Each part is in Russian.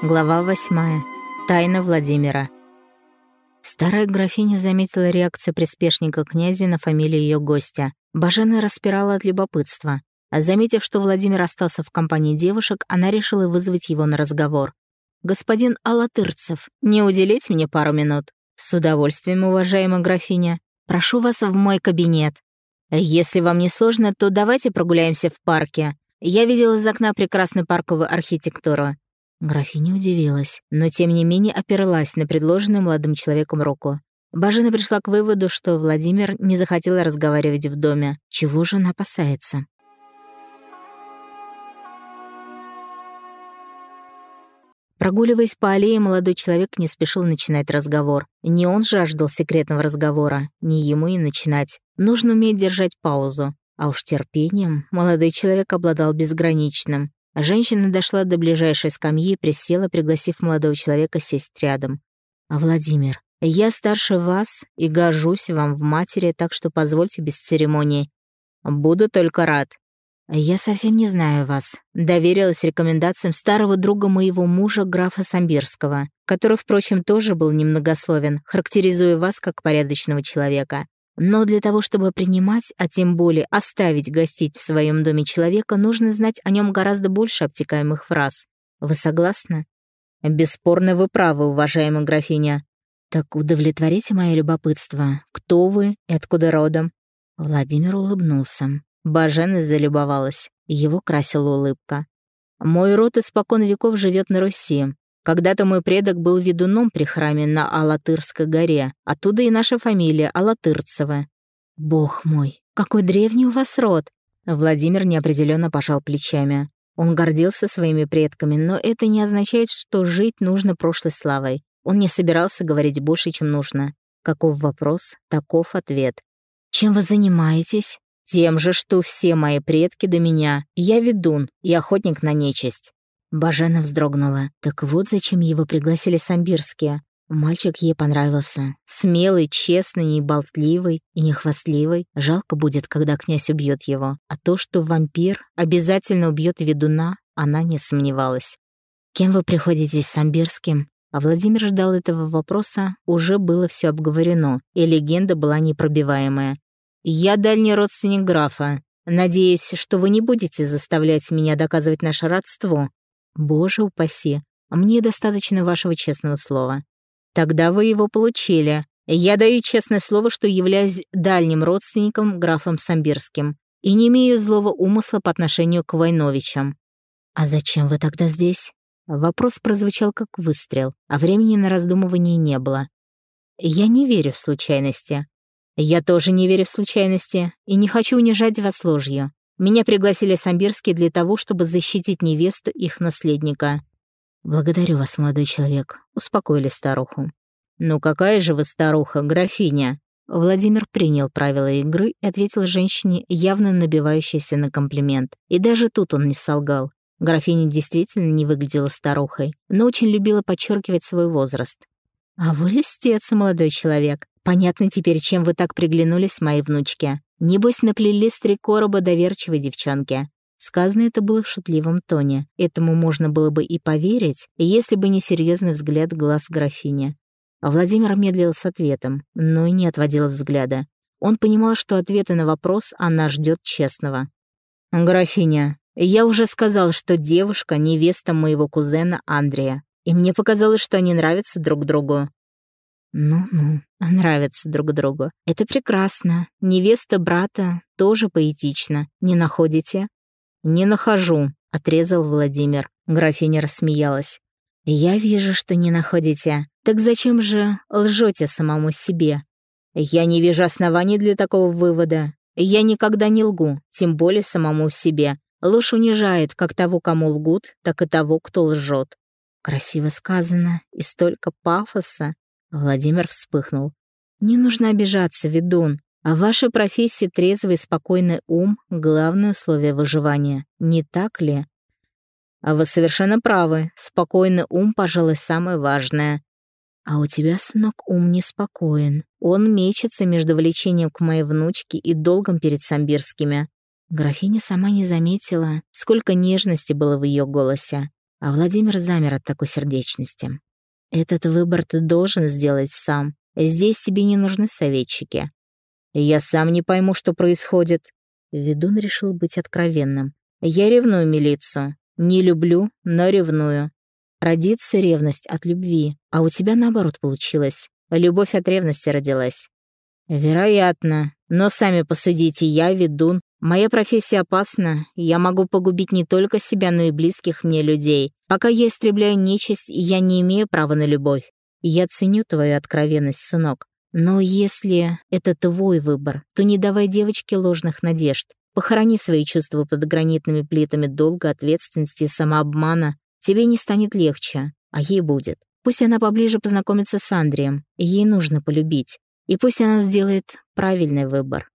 Глава восьмая. Тайна Владимира. Старая графиня заметила реакцию приспешника князя на фамилию ее гостя. Бажена распирала от любопытства. А заметив, что Владимир остался в компании девушек, она решила вызвать его на разговор. «Господин Алатырцев, не уделить мне пару минут?» «С удовольствием, уважаемая графиня. Прошу вас в мой кабинет. Если вам не сложно, то давайте прогуляемся в парке. Я видела из окна прекрасную парковую архитектуру». Графиня удивилась, но тем не менее оперлась на предложенную молодым человеком руку. Бажена пришла к выводу, что Владимир не захотел разговаривать в доме. Чего же он опасается? Прогуливаясь по аллее, молодой человек не спешил начинать разговор. Не он жаждал секретного разговора, не ему и начинать. Нужно уметь держать паузу. А уж терпением молодой человек обладал безграничным. Женщина дошла до ближайшей скамьи и присела, пригласив молодого человека сесть рядом. «А Владимир, я старше вас и гожусь вам в матери, так что позвольте без церемоний. Буду только рад». «Я совсем не знаю вас», — доверилась рекомендациям старого друга моего мужа, графа Самбирского, который, впрочем, тоже был немногословен, характеризуя вас как порядочного человека. Но для того, чтобы принимать, а тем более оставить гостить в своем доме человека, нужно знать о нем гораздо больше обтекаемых фраз. Вы согласны? Бесспорно, вы правы, уважаемая графиня. Так удовлетворите мое любопытство. Кто вы и откуда родом? Владимир улыбнулся. Бажена залюбовалась. Его красила улыбка. Мой род испокон веков живет на Руси. Когда-то мой предок был ведуном при храме на Алатырской горе. Оттуда и наша фамилия Алатырцева. Бог мой, какой древний у вас род! Владимир неопределенно пожал плечами. Он гордился своими предками, но это не означает, что жить нужно прошлой славой. Он не собирался говорить больше, чем нужно. Каков вопрос, таков ответ. «Чем вы занимаетесь?» «Тем же, что все мои предки до меня. Я ведун и охотник на нечисть». Бажена вздрогнула. Так вот зачем его пригласили самбирские. Мальчик ей понравился. Смелый, честный, неболтливый и нехвастливый. Жалко будет, когда князь убьет его. А то, что вампир обязательно убьет ведуна, она не сомневалась. «Кем вы приходите с самбирским?» А Владимир ждал этого вопроса, уже было все обговорено, и легенда была непробиваемая. «Я дальний родственник графа. Надеюсь, что вы не будете заставлять меня доказывать наше родство. Боже упаси, мне достаточно вашего честного слова. Тогда вы его получили. Я даю честное слово, что являюсь дальним родственником графом Самбирским и не имею злого умысла по отношению к Войновичам. А зачем вы тогда здесь? Вопрос прозвучал как выстрел, а времени на раздумывание не было. Я не верю в случайности. Я тоже не верю в случайности и не хочу унижать вас ложью. Меня пригласили самбирские для того, чтобы защитить невесту их наследника. «Благодарю вас, молодой человек», — успокоили старуху. «Ну какая же вы старуха, графиня?» Владимир принял правила игры и ответил женщине, явно набивающейся на комплимент. И даже тут он не солгал. Графиня действительно не выглядела старухой, но очень любила подчеркивать свой возраст. «А вы листец, молодой человек. Понятно теперь, чем вы так приглянулись моей внучке. Небось, наплели с три короба доверчивой девчонки. Сказано это было в шутливом тоне. Этому можно было бы и поверить, если бы не серьезный взгляд глаз графини. Владимир медлил с ответом, но и не отводил взгляда. Он понимал, что ответы на вопрос она ждет честного. «Графиня, я уже сказал, что девушка — невеста моего кузена Андрея, и мне показалось, что они нравятся друг другу. Ну-ну, нравятся друг другу. Это прекрасно. Невеста брата тоже поэтично. Не находите? Не нахожу, отрезал Владимир. Графиня рассмеялась. Я вижу, что не находите. Так зачем же лжете самому себе? Я не вижу оснований для такого вывода. Я никогда не лгу, тем более самому себе. Ложь унижает как того, кому лгут, так и того, кто лжет. Красиво сказано и столько пафоса. Владимир вспыхнул. «Не нужно обижаться, ведун. А в вашей профессии трезвый спокойный ум — главное условие выживания. Не так ли?» «А вы совершенно правы. Спокойный ум, пожалуй, самое важное». «А у тебя, сынок, ум неспокоен. Он мечется между влечением к моей внучке и долгом перед самбирскими». Графиня сама не заметила, сколько нежности было в ее голосе. А Владимир замер от такой сердечности. «Этот выбор ты должен сделать сам. Здесь тебе не нужны советчики». «Я сам не пойму, что происходит». Ведун решил быть откровенным. «Я ревную милицию. Не люблю, но ревную. Родится ревность от любви, а у тебя наоборот получилось. Любовь от ревности родилась». «Вероятно. Но сами посудите, я ведун. Моя профессия опасна. Я могу погубить не только себя, но и близких мне людей. Пока я истребляю нечисть, я не имею права на любовь. Я ценю твою откровенность, сынок. Но если это твой выбор, то не давай девочке ложных надежд. Похорони свои чувства под гранитными плитами долга, ответственности и самообмана. Тебе не станет легче, а ей будет. Пусть она поближе познакомится с Андреем, ей нужно полюбить. И пусть она сделает правильный выбор.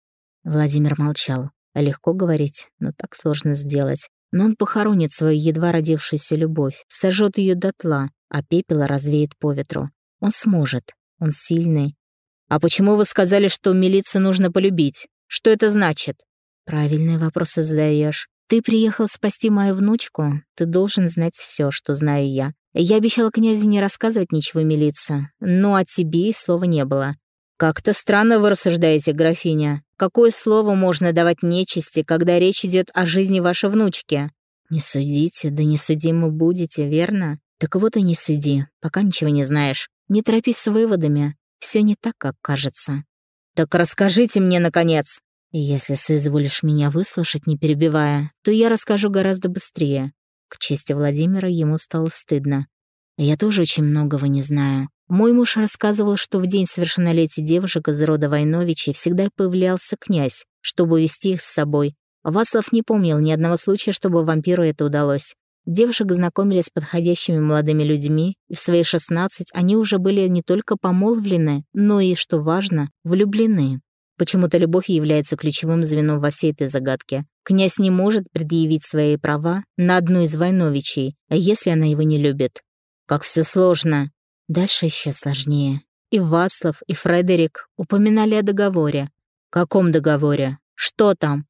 Владимир молчал. Легко говорить, но так сложно сделать. Но он похоронит свою едва родившуюся любовь, сожжет ее дотла, а пепела развеет по ветру. Он сможет. Он сильный. «А почему вы сказали, что милиции нужно полюбить? Что это значит?» «Правильные вопросы задаешь. Ты приехал спасти мою внучку. Ты должен знать все, что знаю я. Я обещала князю не рассказывать ничего милиции, но о тебе и слова не было. «Как-то странно вы рассуждаете, графиня. Какое слово можно давать нечисти, когда речь идет о жизни вашей внучки?» «Не судите, да не судимы будете, верно? Так вот и не суди, пока ничего не знаешь. Не торопись с выводами. Все не так, как кажется». «Так расскажите мне, наконец!» «Если соизволишь меня выслушать, не перебивая, то я расскажу гораздо быстрее». К чести Владимира ему стало стыдно. «Я тоже очень многого не знаю. Мой муж рассказывал, что в день совершеннолетия девушек из рода Войновичей всегда появлялся князь, чтобы увести их с собой. Вацлав не помнил ни одного случая, чтобы вампиру это удалось. Девушек знакомились с подходящими молодыми людьми, и в свои 16 они уже были не только помолвлены, но и, что важно, влюблены. Почему-то любовь является ключевым звеном во всей этой загадке. Князь не может предъявить свои права на одну из Войновичей, если она его не любит. «Как все сложно!» Дальше еще сложнее. И Вацлав, и Фредерик упоминали о договоре. Каком договоре? Что там?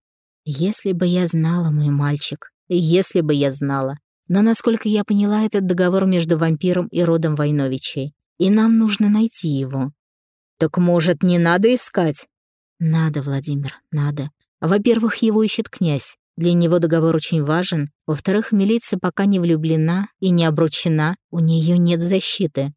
Если бы я знала, мой мальчик, если бы я знала. Но, насколько я поняла, этот договор между вампиром и родом Войновичей. И нам нужно найти его. Так, может, не надо искать? Надо, Владимир, надо. Во-первых, его ищет князь. Для него договор очень важен. Во-вторых, милиция пока не влюблена и не обручена, у нее нет защиты.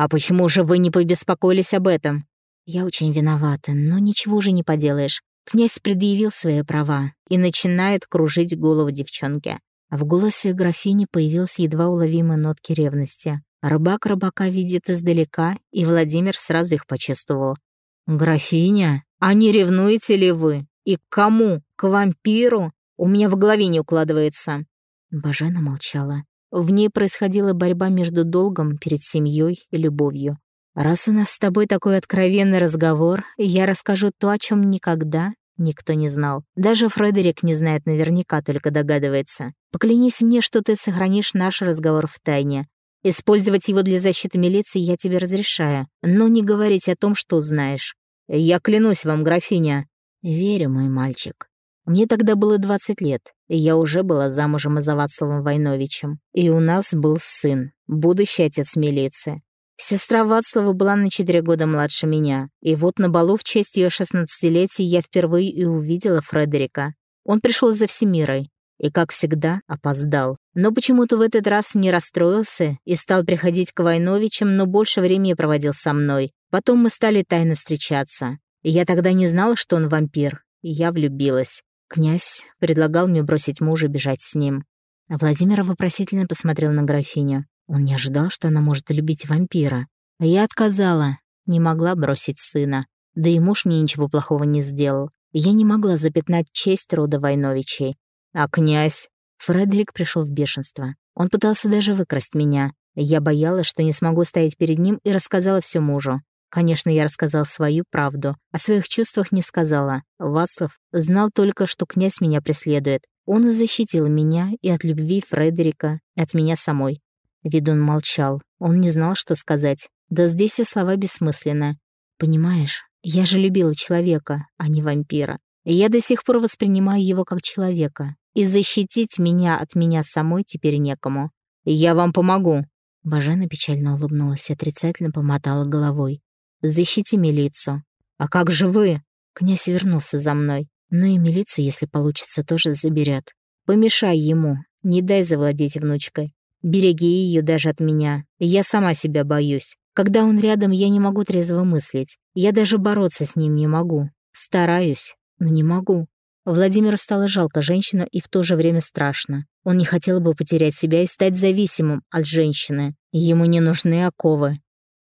«А почему же вы не побеспокоились об этом?» «Я очень виновата, но ничего уже не поделаешь. Князь предъявил свои права и начинает кружить голову девчонке. В голосе графини появился едва уловимые нотки ревности. Рыбак рыбака видит издалека, и Владимир сразу их почувствовал. «Графиня, а не ревнуете ли вы? И к кому? К вампиру? У меня в голове не укладывается». Бажена молчала. В ней происходила борьба между долгом перед семьей и любовью. «Раз у нас с тобой такой откровенный разговор, я расскажу то, о чем никогда никто не знал. Даже Фредерик не знает наверняка, только догадывается. Поклянись мне, что ты сохранишь наш разговор в тайне. Использовать его для защиты милиции я тебе разрешаю, но не говорить о том, что знаешь. Я клянусь вам, графиня». «Верю, мой мальчик. Мне тогда было 20 лет, я уже была замужем за Вацлавом Войновичем. И у нас был сын, будущий отец милиции. Сестра Вацлава была на 4 года младше меня. И вот на балу в честь ее 16-летия я впервые и увидела Фредерика. Он пришел за Всемирой. И, как всегда, опоздал. Но почему-то в этот раз не расстроился и стал приходить к Войновичам, но больше времени проводил со мной. Потом мы стали тайно встречаться. Я тогда не знала, что он вампир. И я влюбилась. Князь предлагал мне бросить мужа и бежать с ним. Владимир вопросительно посмотрел на графиню. Он не ожидал, что она может любить вампира. А я отказала, не могла бросить сына. Да и муж мне ничего плохого не сделал. Я не могла запятнать честь рода Войновичей. А князь? Фредерик пришел в бешенство. Он пытался даже выкрасть меня. Я боялась, что не смогу стоять перед ним и рассказала все мужу. Конечно, я рассказал свою правду. О своих чувствах не сказала. Вацлав знал только, что князь меня преследует. Он и защитил меня и от любви Фредерика, и от меня самой. Ведун молчал. Он не знал, что сказать. Да здесь и слова бессмысленны. Понимаешь, я же любила человека, а не вампира. И я до сих пор воспринимаю его как человека. И защитить меня от меня самой теперь некому. Я вам помогу». Бажена печально улыбнулась и отрицательно помотала головой. «Защити милицию». «А как же вы?» Князь вернулся за мной. Но и милицию, если получится, тоже заберет. Помешай ему, не дай завладеть внучкой. Береги ее даже от меня. Я сама себя боюсь. Когда он рядом, я не могу трезво мыслить. Я даже бороться с ним не могу. Стараюсь, но не могу. Владимиру стало жалко женщину и в то же время страшно. Он не хотел бы потерять себя и стать зависимым от женщины. Ему не нужны оковы.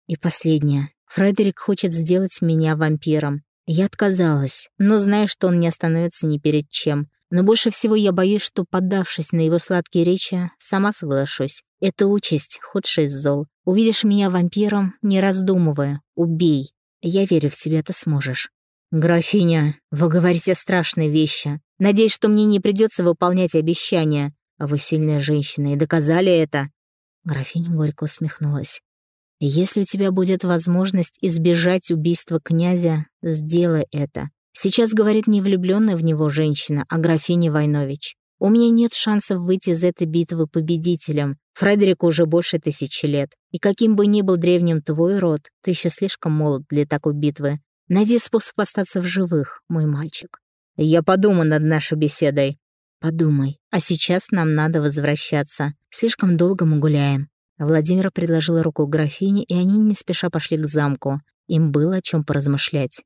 И последнее. Фредерик хочет сделать меня вампиром. Я отказалась, но знаю, что он не остановится ни перед чем. Но больше всего я боюсь, что, поддавшись на его сладкие речи, сама соглашусь. Это участь, худшая из зол. Увидишь меня вампиром, не раздумывая, убей. Я верю в тебя, ты сможешь. «Графиня, вы говорите страшные вещи. Надеюсь, что мне не придется выполнять обещания. А вы сильная женщина и доказали это». Графиня горько усмехнулась. «Если у тебя будет возможность избежать убийства князя, сделай это. Сейчас говорит не влюбленная в него женщина, а графиня Войнович. У меня нет шансов выйти из этой битвы победителем. Фредерику уже больше тысячи лет. И каким бы ни был древним твой род, ты еще слишком молод для такой битвы. Найди способ остаться в живых, мой мальчик. Я подумаю над нашей беседой. Подумай. А сейчас нам надо возвращаться. Слишком долго мы гуляем. Владимир предложил руку графине, и они не спеша пошли к замку. Им было о чем поразмышлять.